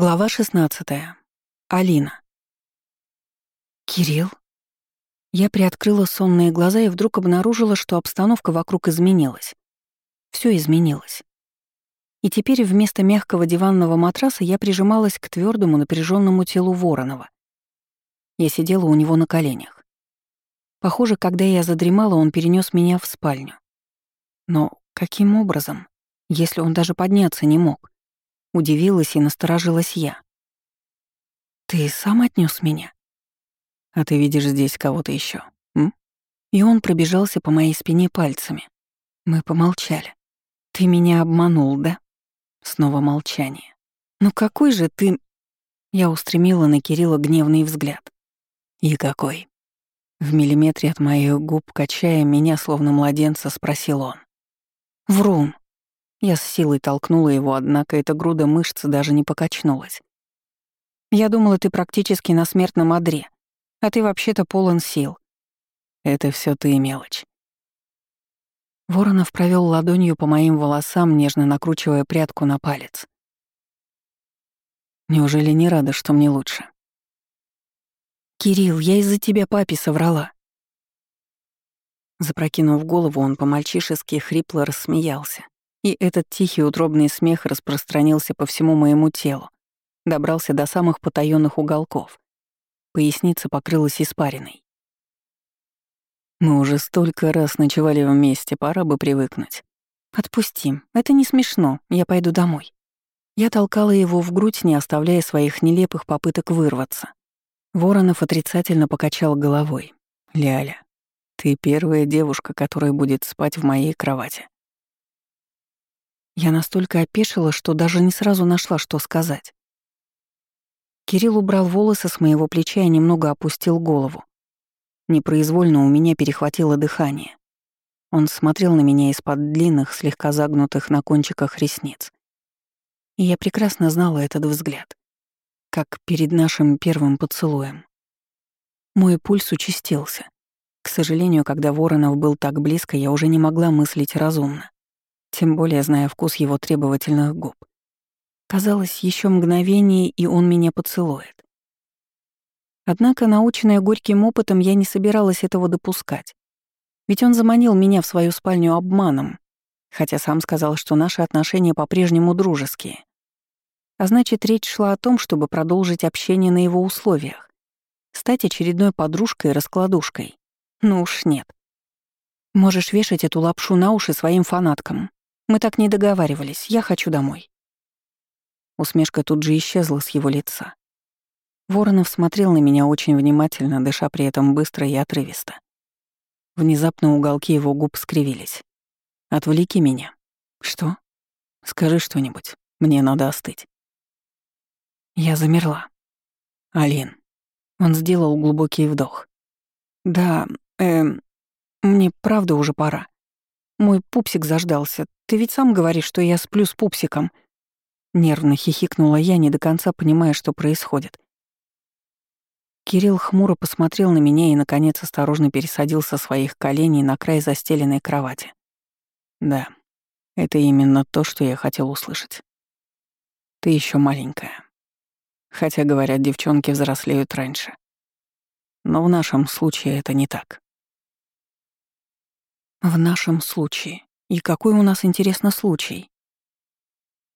Глава 16. Алина. Кирилл? Я приоткрыла сонные глаза и вдруг обнаружила, что обстановка вокруг изменилась. Все изменилось. И теперь вместо мягкого диванного матраса я прижималась к твердому напряженному телу Воронова. Я сидела у него на коленях. Похоже, когда я задремала, он перенес меня в спальню. Но каким образом, если он даже подняться не мог? Удивилась и насторожилась я. «Ты сам отнес меня?» «А ты видишь здесь кого-то еще, м?» И он пробежался по моей спине пальцами. Мы помолчали. «Ты меня обманул, да?» Снова молчание. «Ну какой же ты...» Я устремила на Кирилла гневный взгляд. «И какой?» В миллиметре от моих губ, качая меня, словно младенца, спросил он. «Врун», я с силой толкнула его, однако эта груда мышц даже не покачнулась. «Я думала, ты практически на смертном одре, а ты вообще-то полон сил». «Это все ты, мелочь». Воронов провел ладонью по моим волосам, нежно накручивая прядку на палец. «Неужели не рада, что мне лучше?» «Кирилл, я из-за тебя папе соврала». Запрокинув голову, он по-мальчишески хрипло рассмеялся. И этот тихий утробный смех распространился по всему моему телу, добрался до самых потаённых уголков. Поясница покрылась испариной. Мы уже столько раз ночевали вместе, пора бы привыкнуть. Отпусти, это не смешно, я пойду домой. Я толкала его в грудь, не оставляя своих нелепых попыток вырваться. Воронов отрицательно покачал головой. «Ляля, ты первая девушка, которая будет спать в моей кровати. Я настолько опешила, что даже не сразу нашла, что сказать. Кирилл убрал волосы с моего плеча и немного опустил голову. Непроизвольно у меня перехватило дыхание. Он смотрел на меня из-под длинных, слегка загнутых на кончиках ресниц. И я прекрасно знала этот взгляд, как перед нашим первым поцелуем. Мой пульс участился. К сожалению, когда Воронов был так близко, я уже не могла мыслить разумно тем более зная вкус его требовательных губ. Казалось, еще мгновение, и он меня поцелует. Однако, наученная горьким опытом, я не собиралась этого допускать. Ведь он заманил меня в свою спальню обманом, хотя сам сказал, что наши отношения по-прежнему дружеские. А значит, речь шла о том, чтобы продолжить общение на его условиях. Стать очередной подружкой-раскладушкой. Ну уж нет. Можешь вешать эту лапшу на уши своим фанаткам. Мы так не договаривались. Я хочу домой». Усмешка тут же исчезла с его лица. Воронов смотрел на меня очень внимательно, дыша при этом быстро и отрывисто. Внезапно уголки его губ скривились. «Отвлеки меня». «Что?» «Скажи что-нибудь. Мне надо остыть». Я замерла. «Алин». Он сделал глубокий вдох. «Да, эм, мне правда уже пора. Мой пупсик заждался. Ты ведь сам говоришь, что я сплю с пупсиком». Нервно хихикнула я, не до конца понимая, что происходит. Кирилл хмуро посмотрел на меня и, наконец, осторожно пересадил со своих коленей на край застеленной кровати. «Да, это именно то, что я хотел услышать. Ты еще маленькая. Хотя, говорят, девчонки взрослеют раньше. Но в нашем случае это не так. В нашем случае. И какой у нас, интересно, случай?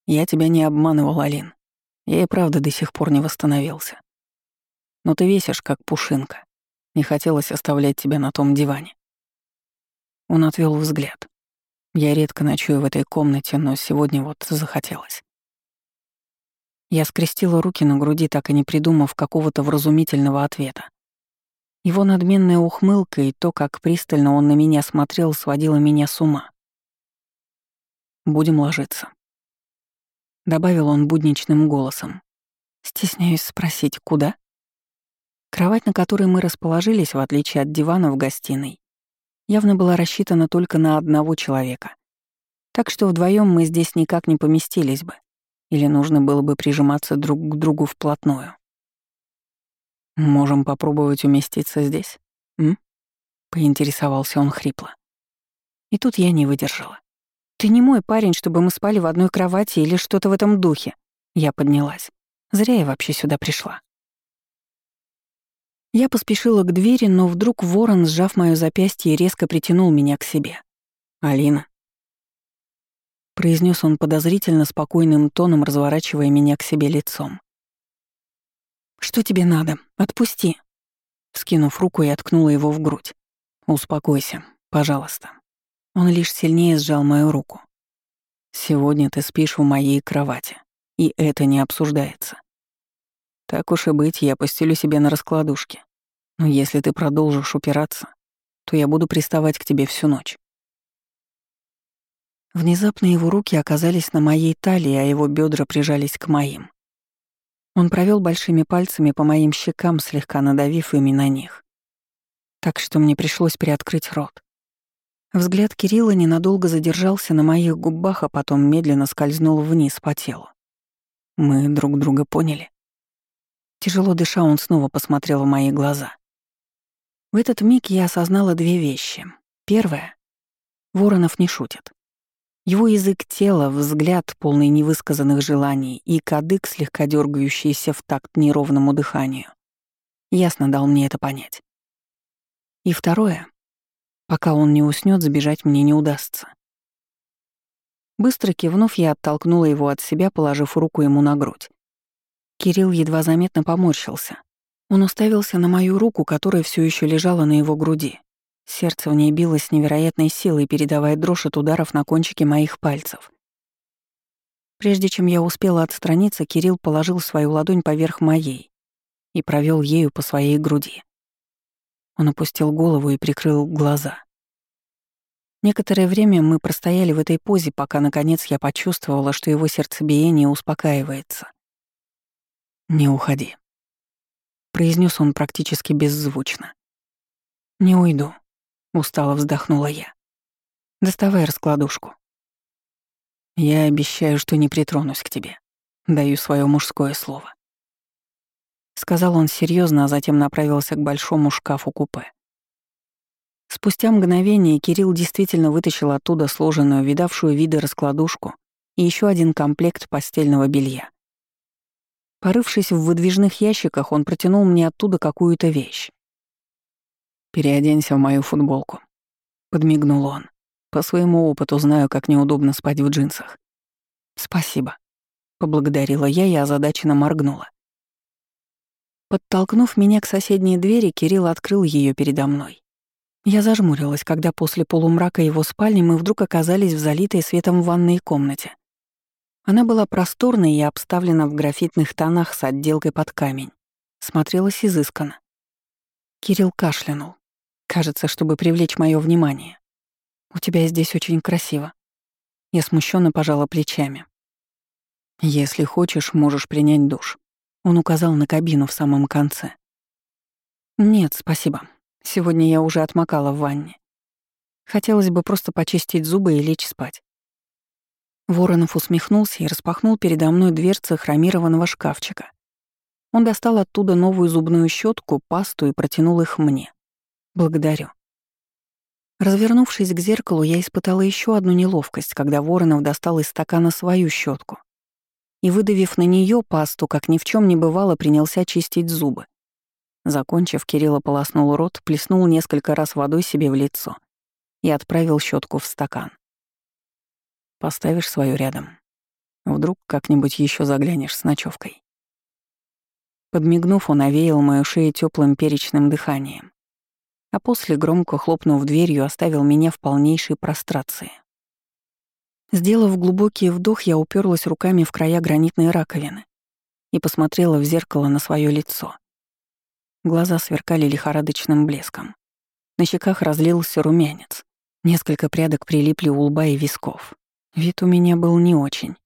Я тебя не обманывал, Алин. Я и правда до сих пор не восстановился. Но ты весишь, как пушинка. Не хотелось оставлять тебя на том диване. Он отвел взгляд. Я редко ночую в этой комнате, но сегодня вот захотелось. Я скрестила руки на груди, так и не придумав какого-то вразумительного ответа. Его надменная ухмылка и то, как пристально он на меня смотрел, сводило меня с ума. «Будем ложиться», — добавил он будничным голосом. Стесняюсь спросить, куда? Кровать, на которой мы расположились, в отличие от дивана в гостиной, явно была рассчитана только на одного человека. Так что вдвоем мы здесь никак не поместились бы, или нужно было бы прижиматься друг к другу вплотную. «Можем попробовать уместиться здесь, м?» — поинтересовался он хрипло. И тут я не выдержала. «Ты не мой парень, чтобы мы спали в одной кровати или что-то в этом духе». Я поднялась. Зря я вообще сюда пришла. Я поспешила к двери, но вдруг ворон, сжав моё запястье, резко притянул меня к себе. «Алина». Произнес он подозрительно спокойным тоном, разворачивая меня к себе лицом. «Что тебе надо? Отпусти!» Скинув руку, я ткнула его в грудь. «Успокойся, пожалуйста». Он лишь сильнее сжал мою руку. «Сегодня ты спишь в моей кровати, и это не обсуждается. Так уж и быть, я постелю себе на раскладушке. Но если ты продолжишь упираться, то я буду приставать к тебе всю ночь». Внезапно его руки оказались на моей талии, а его бедра прижались к моим. Он провел большими пальцами по моим щекам, слегка надавив ими на них. Так что мне пришлось приоткрыть рот. Взгляд Кирилла ненадолго задержался на моих губах, а потом медленно скользнул вниз по телу. Мы друг друга поняли. Тяжело дыша, он снова посмотрел в мои глаза. В этот миг я осознала две вещи. Первое — Воронов не шутит. Его язык тела, взгляд, полный невысказанных желаний, и кадык, слегка дергающийся в такт неровному дыханию, ясно дал мне это понять. И второе. Пока он не уснет, сбежать мне не удастся. Быстро кивнув, я оттолкнула его от себя, положив руку ему на грудь. Кирилл едва заметно поморщился. Он уставился на мою руку, которая все еще лежала на его груди, Сердце в ней билось с невероятной силой, передавая дрожь от ударов на кончике моих пальцев. Прежде чем я успела отстраниться, Кирилл положил свою ладонь поверх моей и провел ею по своей груди. Он опустил голову и прикрыл глаза. Некоторое время мы простояли в этой позе, пока, наконец, я почувствовала, что его сердцебиение успокаивается. «Не уходи», — произнес он практически беззвучно. «Не уйду», Устало вздохнула я. Доставай раскладушку. Я обещаю, что не притронусь к тебе. Даю свое мужское слово. Сказал он серьезно, а затем направился к большому шкафу-купе. Спустя мгновение Кирилл действительно вытащил оттуда сложенную, видавшую виды раскладушку и еще один комплект постельного белья. Порывшись в выдвижных ящиках, он протянул мне оттуда какую-то вещь. «Переоденься в мою футболку», — подмигнул он. «По своему опыту знаю, как неудобно спать в джинсах». «Спасибо», — поблагодарила я и озадаченно моргнула. Подтолкнув меня к соседней двери, Кирилл открыл ее передо мной. Я зажмурилась, когда после полумрака его спальни мы вдруг оказались в залитой светом ванной комнате. Она была просторной и обставлена в графитных тонах с отделкой под камень. Смотрелась изысканно. Кирилл кашлянул. Кажется, чтобы привлечь мое внимание. У тебя здесь очень красиво. Я смущенно пожала плечами. Если хочешь, можешь принять душ. Он указал на кабину в самом конце. Нет, спасибо. Сегодня я уже отмокала в ванне. Хотелось бы просто почистить зубы и лечь спать. Воронов усмехнулся и распахнул передо мной дверцы хромированного шкафчика. Он достал оттуда новую зубную щетку, пасту и протянул их мне. Благодарю. Развернувшись к зеркалу, я испытала еще одну неловкость, когда Воронов достал из стакана свою щетку и, выдавив на нее пасту, как ни в чем не бывало, принялся чистить зубы. Закончив, Кирилл ополоснул рот, плеснул несколько раз водой себе в лицо и отправил щетку в стакан. Поставишь свою рядом. Вдруг как-нибудь еще заглянешь с ночевкой. Подмигнув, он овеял мою шею теплым перечным дыханием а после, громко хлопнув дверью, оставил меня в полнейшей прострации. Сделав глубокий вдох, я уперлась руками в края гранитной раковины и посмотрела в зеркало на свое лицо. Глаза сверкали лихорадочным блеском. На щеках разлился румянец. Несколько прядок прилипли у лба и висков. Вид у меня был не очень.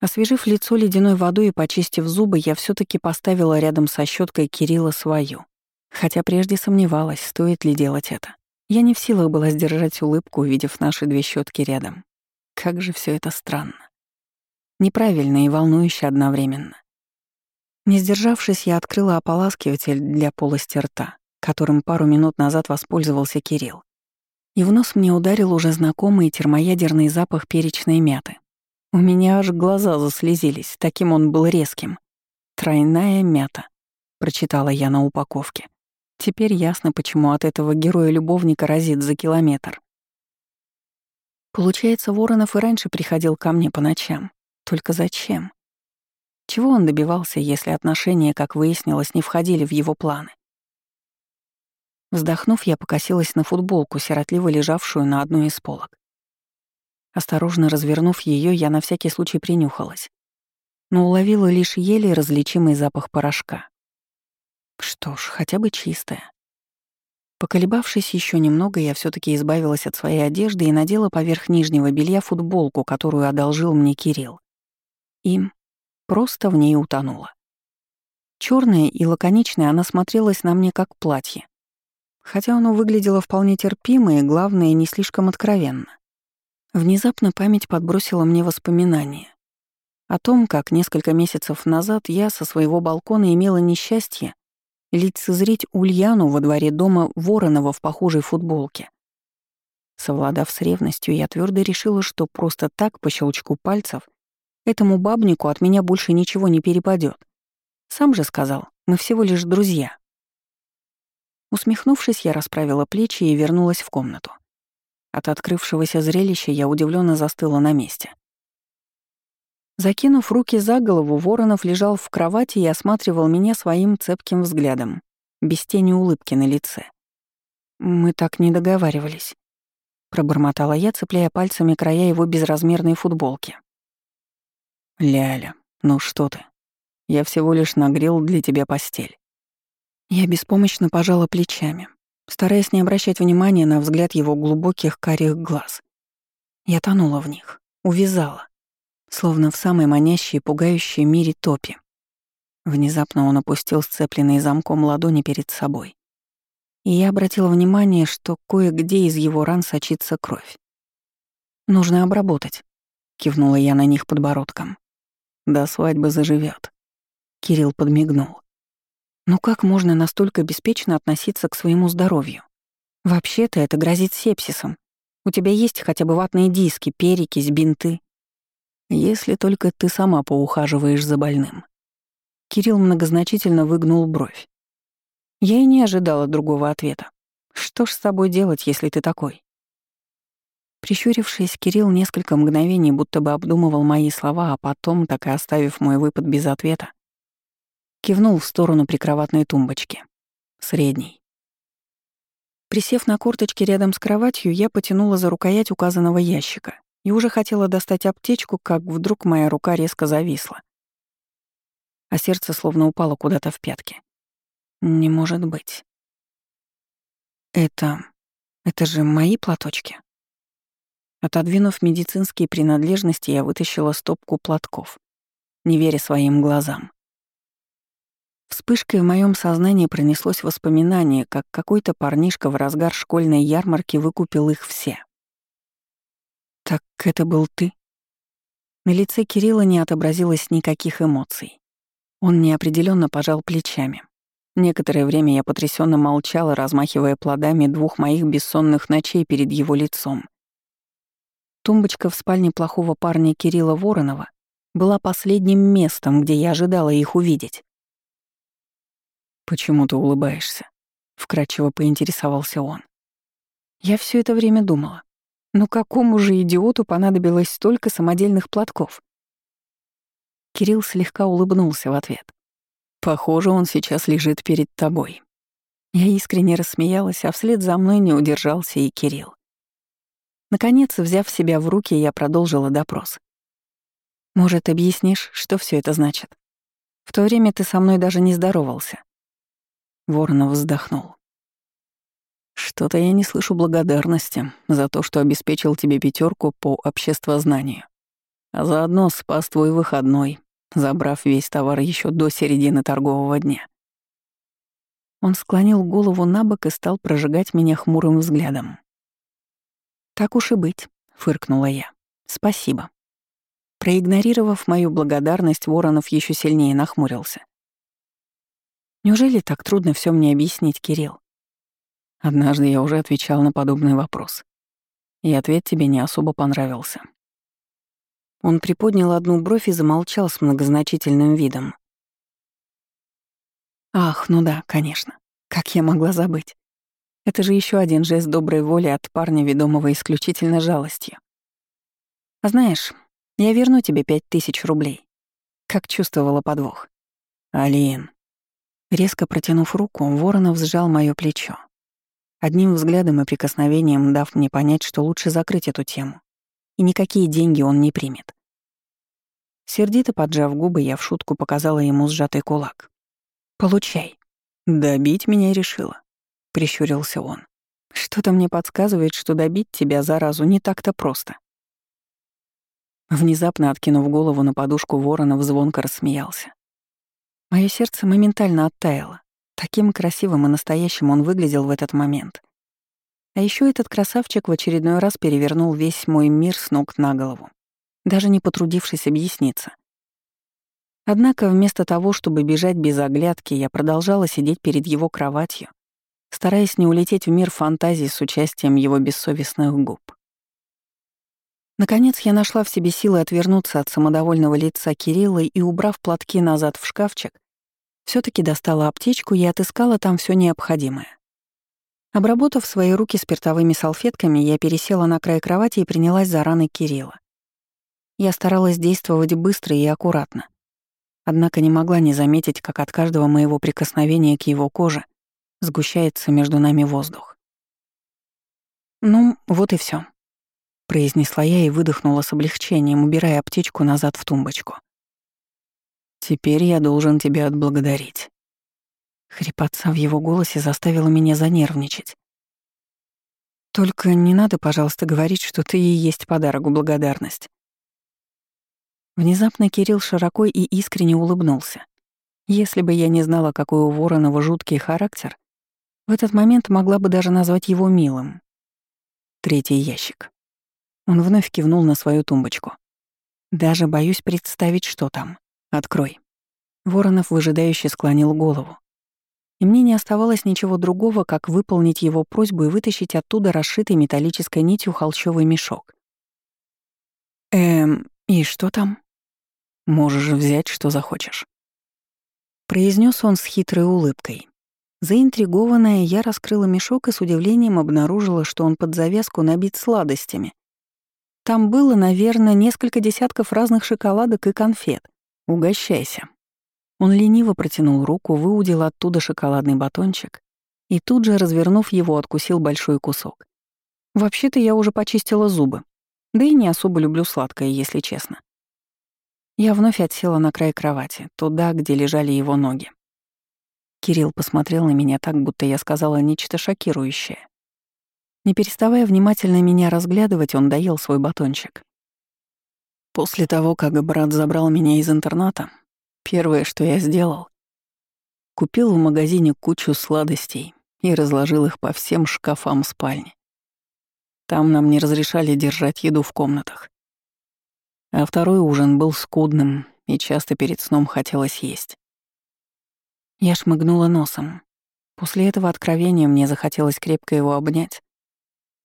Освежив лицо ледяной водой и почистив зубы, я все таки поставила рядом со щеткой Кирилла свою. Хотя прежде сомневалась, стоит ли делать это. Я не в силах была сдержать улыбку, увидев наши две щетки рядом. Как же все это странно. Неправильно и волнующе одновременно. Не сдержавшись, я открыла ополаскиватель для полости рта, которым пару минут назад воспользовался Кирилл. И в нос мне ударил уже знакомый термоядерный запах перечной мяты. У меня аж глаза заслезились, таким он был резким. «Тройная мята», — прочитала я на упаковке. Теперь ясно, почему от этого героя-любовника разит за километр. Получается, Воронов и раньше приходил ко мне по ночам. Только зачем? Чего он добивался, если отношения, как выяснилось, не входили в его планы? Вздохнув, я покосилась на футболку, сиротливо лежавшую на одной из полок. Осторожно развернув ее, я на всякий случай принюхалась, но уловила лишь еле различимый запах порошка. Что ж, хотя бы чистая. Поколебавшись еще немного, я все таки избавилась от своей одежды и надела поверх нижнего белья футболку, которую одолжил мне Кирилл. Им просто в ней утонула. Черная и лаконичная она смотрелась на мне как платье. Хотя оно выглядело вполне терпимо и, главное, не слишком откровенно. Внезапно память подбросила мне воспоминания. О том, как несколько месяцев назад я со своего балкона имела несчастье лицезреть Ульяну во дворе дома Воронова в похожей футболке. Совладав с ревностью, я твердо решила, что просто так, по щелчку пальцев, этому бабнику от меня больше ничего не перепадет. Сам же сказал, мы всего лишь друзья. Усмехнувшись, я расправила плечи и вернулась в комнату. От открывшегося зрелища я удивленно застыла на месте. Закинув руки за голову, Воронов лежал в кровати и осматривал меня своим цепким взглядом, без тени улыбки на лице. «Мы так не договаривались», — пробормотала я, цепляя пальцами края его безразмерной футболки. «Ляля, ну что ты? Я всего лишь нагрел для тебя постель». Я беспомощно пожала плечами, стараясь не обращать внимания на взгляд его глубоких карих глаз. Я тонула в них, увязала словно в самой манящей и пугающей мире топи. Внезапно он опустил сцепленные замком ладони перед собой. И я обратила внимание, что кое-где из его ран сочится кровь. «Нужно обработать», — кивнула я на них подбородком. «До свадьбы заживет. Кирилл подмигнул. «Ну как можно настолько беспечно относиться к своему здоровью? Вообще-то это грозит сепсисом. У тебя есть хотя бы ватные диски, перекись, бинты. Если только ты сама поухаживаешь за больным. Кирилл многозначительно выгнул бровь. Я и не ожидала другого ответа. Что ж с тобой делать, если ты такой? Прищурившись, Кирилл несколько мгновений будто бы обдумывал мои слова, а потом, так и оставив мой выпад без ответа, кивнул в сторону прикроватной тумбочки. Средний. Присев на корточки рядом с кроватью, я потянула за рукоять указанного ящика и уже хотела достать аптечку, как вдруг моя рука резко зависла. А сердце словно упало куда-то в пятки. Не может быть. Это... это же мои платочки. Отодвинув медицинские принадлежности, я вытащила стопку платков, не веря своим глазам. Вспышкой в моем сознании пронеслось воспоминание, как какой-то парнишка в разгар школьной ярмарки выкупил их все. «Так это был ты?» На лице Кирилла не отобразилось никаких эмоций. Он неопределенно пожал плечами. Некоторое время я потрясенно молчала, размахивая плодами двух моих бессонных ночей перед его лицом. Тумбочка в спальне плохого парня Кирилла Воронова была последним местом, где я ожидала их увидеть. «Почему ты улыбаешься?» — вкратчиво поинтересовался он. Я все это время думала. Ну какому же идиоту понадобилось столько самодельных платков? Кирилл слегка улыбнулся в ответ. Похоже, он сейчас лежит перед тобой. Я искренне рассмеялась, а вслед за мной не удержался и Кирилл. Наконец, взяв себя в руки, я продолжила допрос. «Может, объяснишь, что все это значит? В то время ты со мной даже не здоровался». Воронов вздохнул. Что-то я не слышу благодарности за то, что обеспечил тебе пятерку по обществознанию. А заодно спас твой выходной, забрав весь товар еще до середины торгового дня. Он склонил голову на бок и стал прожигать меня хмурым взглядом. «Так уж и быть», — фыркнула я. «Спасибо». Проигнорировав мою благодарность, Воронов еще сильнее нахмурился. «Неужели так трудно все мне объяснить, Кирилл? Однажды я уже отвечал на подобный вопрос. И ответ тебе не особо понравился. Он приподнял одну бровь и замолчал с многозначительным видом. Ах, ну да, конечно. Как я могла забыть? Это же еще один жест доброй воли от парня, ведомого исключительно жалостью. А знаешь, я верну тебе пять тысяч рублей. Как чувствовала подвох. Алин. Резко протянув руку, Воронов сжал моё плечо. Одним взглядом и прикосновением дав мне понять, что лучше закрыть эту тему. И никакие деньги он не примет. Сердито поджав губы, я в шутку показала ему сжатый кулак. «Получай». «Добить меня решила», — прищурился он. «Что-то мне подсказывает, что добить тебя заразу не так-то просто». Внезапно откинув голову на подушку Воронов звонко рассмеялся. Моё сердце моментально оттаяло. Таким красивым и настоящим он выглядел в этот момент. А ещё этот красавчик в очередной раз перевернул весь мой мир с ног на голову, даже не потрудившись объясниться. Однако вместо того, чтобы бежать без оглядки, я продолжала сидеть перед его кроватью, стараясь не улететь в мир фантазий с участием его бессовестных губ. Наконец я нашла в себе силы отвернуться от самодовольного лица Кирилла и, убрав платки назад в шкафчик, все таки достала аптечку и отыскала там все необходимое. Обработав свои руки спиртовыми салфетками, я пересела на край кровати и принялась за раны Кирилла. Я старалась действовать быстро и аккуратно, Однако не могла не заметить, как от каждого моего прикосновения к его коже сгущается между нами воздух. «Ну, вот и все, произнесла я и выдохнула с облегчением, убирая аптечку назад в тумбочку. «Теперь я должен тебя отблагодарить». Хрипотца в его голосе заставила меня занервничать. «Только не надо, пожалуйста, говорить, что ты и есть подарок благодарность. Внезапно Кирилл широко и искренне улыбнулся. Если бы я не знала, какой у Воронова жуткий характер, в этот момент могла бы даже назвать его милым. Третий ящик. Он вновь кивнул на свою тумбочку. Даже боюсь представить, что там. Открой. Воронов выжидающе склонил голову. И мне не оставалось ничего другого, как выполнить его просьбу и вытащить оттуда расшитый металлической нитью холщовый мешок. «Эм, и что там?» Можешь взять, что захочешь. Произнес он с хитрой улыбкой. Заинтригованная, я раскрыла мешок и с удивлением обнаружила, что он под завязку набит сладостями. Там было, наверное, несколько десятков разных шоколадок и конфет. Угощайся. Он лениво протянул руку, выудил оттуда шоколадный батончик и тут же, развернув его, откусил большой кусок. Вообще-то я уже почистила зубы. Да и не особо люблю сладкое, если честно. Я вновь отсела на край кровати, туда, где лежали его ноги. Кирилл посмотрел на меня так, будто я сказала нечто шокирующее. Не переставая внимательно меня разглядывать, он доел свой батончик. После того, как брат забрал меня из интерната, первое, что я сделал, купил в магазине кучу сладостей и разложил их по всем шкафам спальни. Там нам не разрешали держать еду в комнатах. А второй ужин был скудным, и часто перед сном хотелось есть. Я шмыгнула носом. После этого откровения мне захотелось крепко его обнять.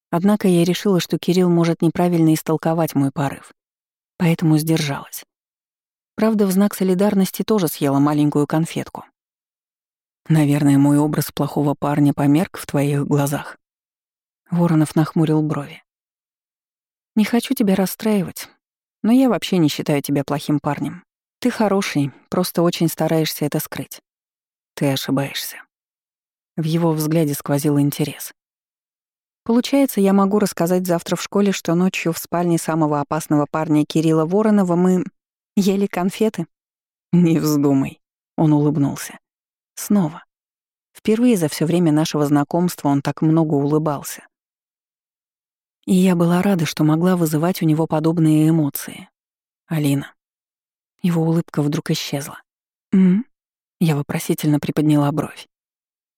Однако я решила, что Кирилл может неправильно истолковать мой порыв, поэтому сдержалась. Правда, в знак солидарности тоже съела маленькую конфетку. Наверное, мой образ плохого парня померк в твоих глазах. Воронов нахмурил брови. Не хочу тебя расстраивать, но я вообще не считаю тебя плохим парнем. Ты хороший, просто очень стараешься это скрыть. Ты ошибаешься. В его взгляде сквозил интерес. Получается, я могу рассказать завтра в школе, что ночью в спальне самого опасного парня Кирилла Воронова мы ели конфеты? Не вздумай. Он улыбнулся. Снова. Впервые за все время нашего знакомства он так много улыбался. И я была рада, что могла вызывать у него подобные эмоции. Алина. Его улыбка вдруг исчезла. «М?», Я вопросительно приподняла бровь.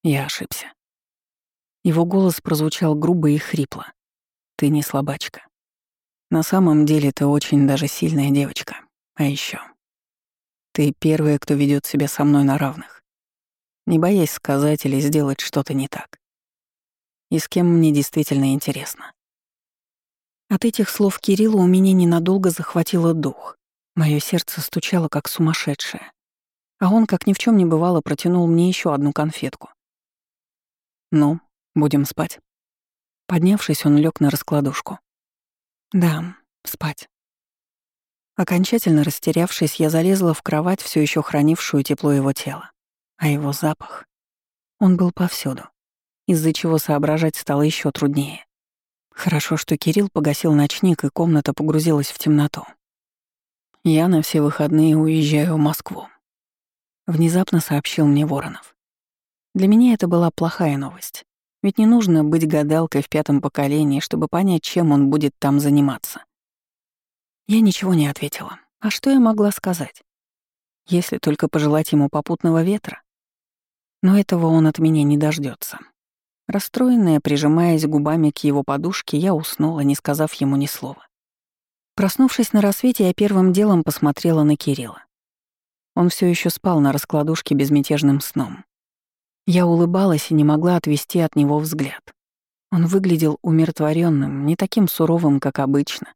Я ошибся. Его голос прозвучал грубо и хрипло. «Ты не слабачка. На самом деле ты очень даже сильная девочка. А еще, Ты первая, кто ведет себя со мной на равных. Не боясь сказать или сделать что-то не так. И с кем мне действительно интересно. От этих слов Кирилла у меня ненадолго захватило дух. Мое сердце стучало, как сумасшедшее. А он, как ни в чем не бывало, протянул мне еще одну конфетку. «Ну, будем спать». Поднявшись, он лег на раскладушку. «Да, спать». Окончательно растерявшись, я залезла в кровать, все еще хранившую тепло его тела. А его запах... Он был повсюду, из-за чего соображать стало еще труднее. Хорошо, что Кирилл погасил ночник, и комната погрузилась в темноту. Я на все выходные уезжаю в Москву. Внезапно сообщил мне Воронов. Для меня это была плохая новость. Ведь не нужно быть гадалкой в пятом поколении, чтобы понять, чем он будет там заниматься. Я ничего не ответила. А что я могла сказать? Если только пожелать ему попутного ветра. Но этого он от меня не дождется. Расстроенная, прижимаясь губами к его подушке, я уснула, не сказав ему ни слова. Проснувшись на рассвете, я первым делом посмотрела на Кирилла. Он все еще спал на раскладушке безмятежным сном. Я улыбалась и не могла отвести от него взгляд. Он выглядел умиротворенным, не таким суровым, как обычно.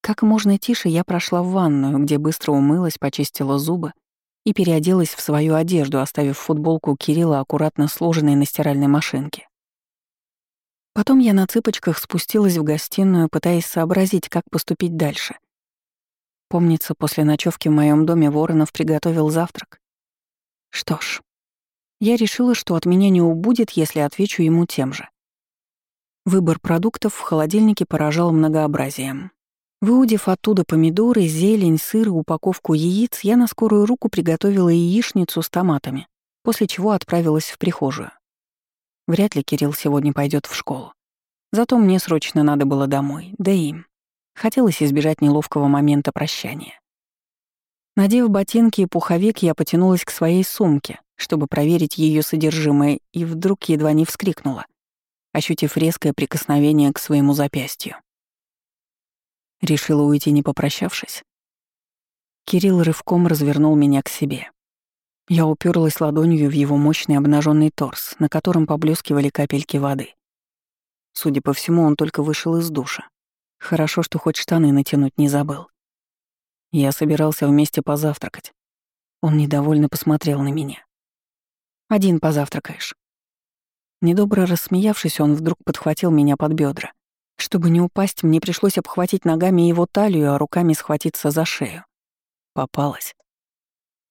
Как можно тише я прошла в ванную, где быстро умылась, почистила зубы и переоделась в свою одежду, оставив футболку Кирилла аккуратно сложенной на стиральной машинке. Потом я на цыпочках спустилась в гостиную, пытаясь сообразить, как поступить дальше. Помнится, после ночевки в моем доме Воронов приготовил завтрак. Что ж, я решила, что от меня не убудет, если отвечу ему тем же. Выбор продуктов в холодильнике поражал многообразием. Выудив оттуда помидоры, зелень, сыр и упаковку яиц, я на скорую руку приготовила яичницу с томатами, после чего отправилась в прихожую. Вряд ли Кирилл сегодня пойдет в школу. Зато мне срочно надо было домой, да им. Хотелось избежать неловкого момента прощания. Надев ботинки и пуховик, я потянулась к своей сумке, чтобы проверить ее содержимое, и вдруг едва не вскрикнула, ощутив резкое прикосновение к своему запястью. Решила уйти, не попрощавшись. Кирилл рывком развернул меня к себе. Я уперлась ладонью в его мощный обнаженный торс, на котором поблескивали капельки воды. Судя по всему, он только вышел из душа. Хорошо, что хоть штаны натянуть не забыл. Я собирался вместе позавтракать. Он недовольно посмотрел на меня. «Один позавтракаешь». Недобро рассмеявшись, он вдруг подхватил меня под бедра. Чтобы не упасть, мне пришлось обхватить ногами его талию, а руками схватиться за шею. Попалась.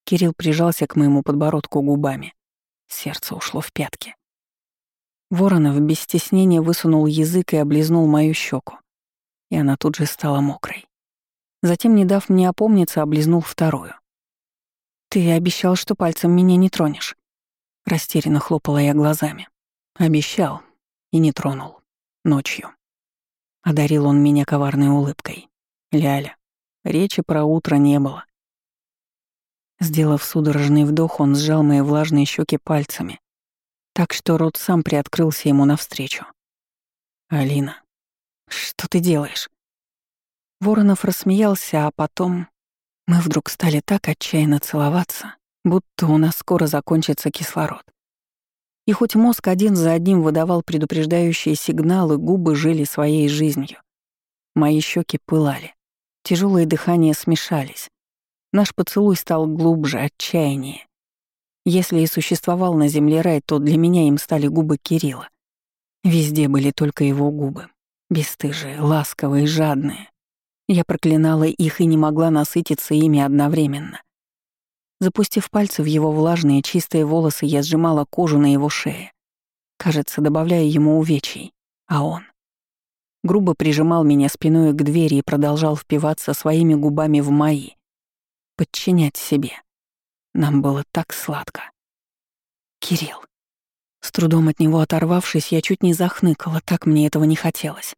Кирилл прижался к моему подбородку губами. Сердце ушло в пятки. Воронов без стеснения высунул язык и облизнул мою щеку. И она тут же стала мокрой. Затем, не дав мне опомниться, облизнул вторую. «Ты обещал, что пальцем меня не тронешь». Растерянно хлопала я глазами. Обещал и не тронул. Ночью. Одарил он меня коварной улыбкой. Ляля. Речи про утро не было. Сделав судорожный вдох, он сжал мои влажные щеки пальцами, так что рот сам приоткрылся ему навстречу. «Алина, что ты делаешь?» Воронов рассмеялся, а потом мы вдруг стали так отчаянно целоваться, будто у нас скоро закончится кислород. И хоть мозг один за одним выдавал предупреждающие сигналы, губы жили своей жизнью. Мои щеки пылали. Тяжелые дыхания смешались. Наш поцелуй стал глубже, отчаяннее. Если и существовал на земле рай, то для меня им стали губы Кирилла. Везде были только его губы. Бесстыжие, ласковые, жадные. Я проклинала их и не могла насытиться ими одновременно. Запустив пальцы в его влажные чистые волосы, я сжимала кожу на его шее. Кажется, добавляя ему увечий. А он? Грубо прижимал меня спиной к двери и продолжал впиваться своими губами в мои. Подчинять себе. Нам было так сладко. Кирилл. С трудом от него оторвавшись, я чуть не захныкала, так мне этого не хотелось.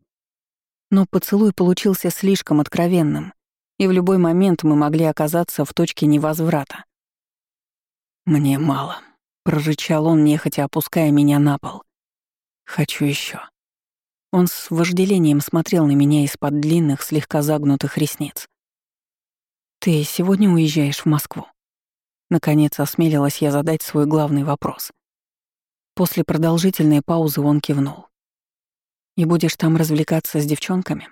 Но поцелуй получился слишком откровенным, и в любой момент мы могли оказаться в точке невозврата. «Мне мало», — прорычал он, нехотя опуская меня на пол. «Хочу еще. Он с вожделением смотрел на меня из-под длинных, слегка загнутых ресниц. «Ты сегодня уезжаешь в Москву?» Наконец осмелилась я задать свой главный вопрос. После продолжительной паузы он кивнул. «И будешь там развлекаться с девчонками?»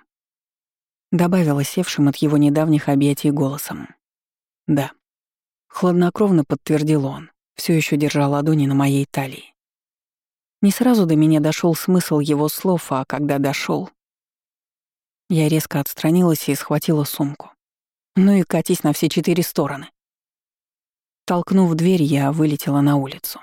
Добавила севшим от его недавних объятий голосом. Да. Хладнокровно подтвердил он, все еще держа ладони на моей талии. Не сразу до меня дошел смысл его слов, а когда дошел, я резко отстранилась и схватила сумку. Ну и катись на все четыре стороны. Толкнув дверь, я вылетела на улицу.